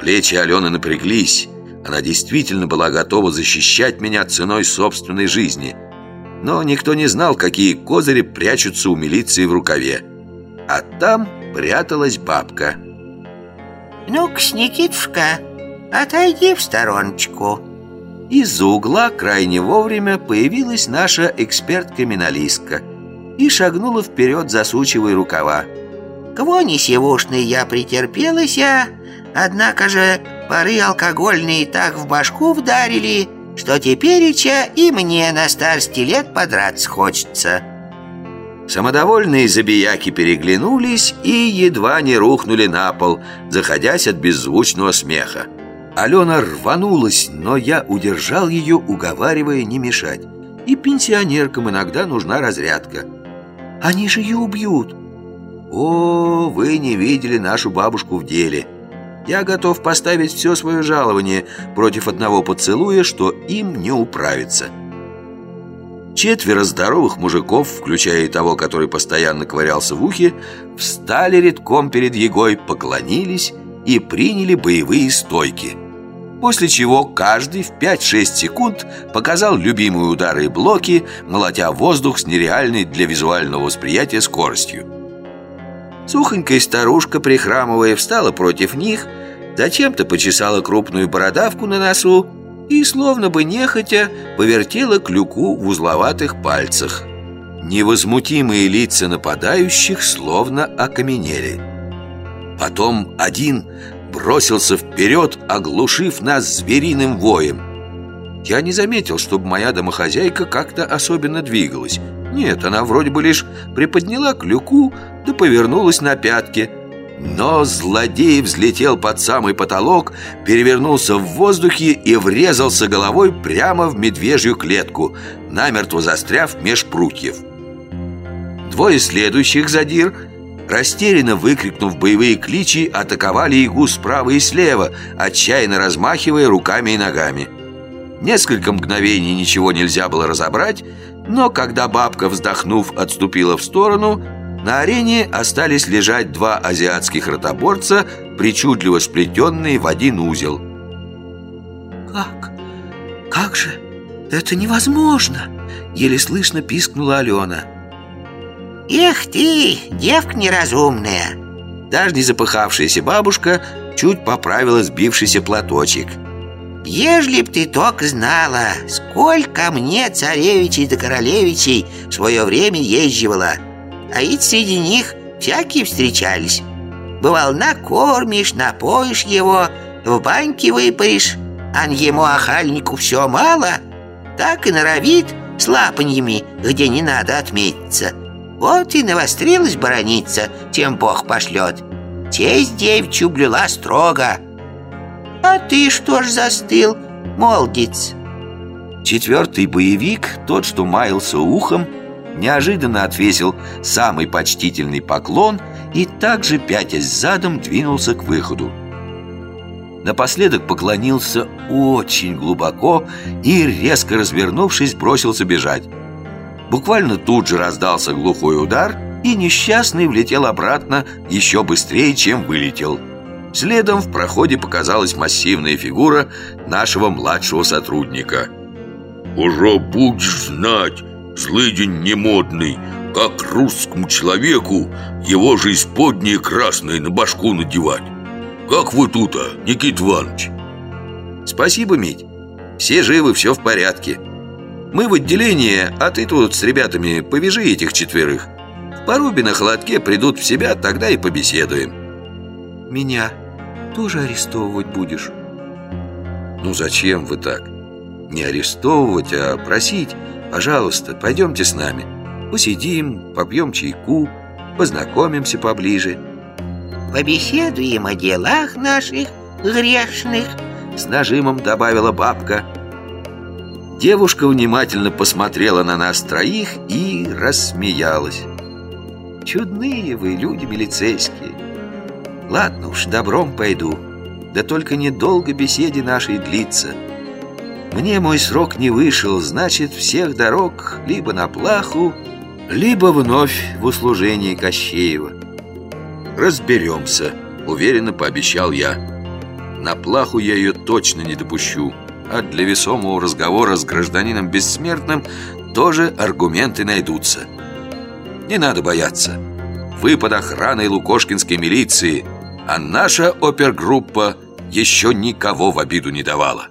Плечи Алены напряглись. Она действительно была готова защищать меня ценой собственной жизни. Но никто не знал, какие козыри прячутся у милиции в рукаве. А там пряталась бабка. «Ну-ка, Никитушка, отойди в стороночку». Из-за угла крайне вовремя появилась наша эксперт-криминалистка и шагнула вперед, засучивая рукава. «К вони севушной я претерпелась, а, однако же пары алкогольные так в башку вдарили, что тепереча и мне на старости лет подраться хочется». Самодовольные забияки переглянулись и едва не рухнули на пол, заходясь от беззвучного смеха. Алена рванулась, но я удержал ее, уговаривая не мешать. И пенсионеркам иногда нужна разрядка. Они же ее убьют. О, вы не видели нашу бабушку в деле. Я готов поставить все свое жалование против одного поцелуя, что им не управится. Четверо здоровых мужиков, включая и того, который постоянно ковырялся в ухе, встали редком перед Егой, поклонились и приняли боевые стойки. После чего каждый в 5-6 секунд показал любимые удары и блоки, молотя воздух с нереальной для визуального восприятия скоростью. Сухонькая старушка, прихрамывая, встала против них, зачем-то почесала крупную бородавку на носу и, словно бы нехотя, повертела клюку в узловатых пальцах. Невозмутимые лица нападающих словно окаменели. Потом один бросился вперед, оглушив нас звериным воем. Я не заметил, чтобы моя домохозяйка как-то особенно двигалась. Нет, она вроде бы лишь приподняла клюку, да повернулась на пятки. Но злодей взлетел под самый потолок, перевернулся в воздухе и врезался головой прямо в медвежью клетку, намертво застряв меж прутьев. Двое следующих задир – Растерянно выкрикнув боевые кличи, атаковали Ягу справа и слева, отчаянно размахивая руками и ногами. Несколько мгновений ничего нельзя было разобрать, но когда бабка, вздохнув, отступила в сторону, на арене остались лежать два азиатских ротоборца, причудливо сплетенные в один узел. «Как? Как же? Это невозможно!» Еле слышно пискнула Алена. «Эх ты, девка неразумная!» Даже не запыхавшаяся бабушка чуть поправила сбившийся платочек. «Ежели б ты только знала, сколько мне царевичей да королевичей в свое время езживала, а ведь среди них всякие встречались. Бывал, накормишь, напоишь его, в баньке выпаришь, а ему охальнику все мало, так и норовит с лапаньями, где не надо отметиться». Вот и навострилась бароница, тем Бог пошлет. Тесть девчу блюла строго. А ты что ж застыл, молодец? Четвертый боевик, тот, что маялся ухом, неожиданно отвесил самый почтительный поклон и также, пятясь задом, двинулся к выходу. Напоследок поклонился очень глубоко и, резко развернувшись, бросился бежать. Буквально тут же раздался глухой удар, и несчастный влетел обратно еще быстрее, чем вылетел. Следом в проходе показалась массивная фигура нашего младшего сотрудника. «Уже будешь знать, злыдень немодный, как русскому человеку его же исподнее красное на башку надевать. Как вы тут, а, Никит Иванович?» «Спасибо, Мить. Все живы, все в порядке». Мы в отделение, а ты тут с ребятами повяжи этих четверых. В порубе на холодке придут в себя, тогда и побеседуем. Меня тоже арестовывать будешь? Ну зачем вы так? Не арестовывать, а просить. Пожалуйста, пойдемте с нами. Посидим, попьем чайку, познакомимся поближе. Побеседуем о делах наших грешных С нажимом добавила бабка Девушка внимательно посмотрела на нас троих и рассмеялась. Чудные вы люди милицейские. Ладно уж, добром пойду. Да только недолго беседе нашей длится. Мне мой срок не вышел, значит, всех дорог либо на плаху, либо вновь в услужении Кощеева. Разберемся, уверенно пообещал я. На плаху я ее точно не допущу А для весомого разговора с гражданином бессмертным Тоже аргументы найдутся Не надо бояться Вы под охраной Лукошкинской милиции А наша опергруппа еще никого в обиду не давала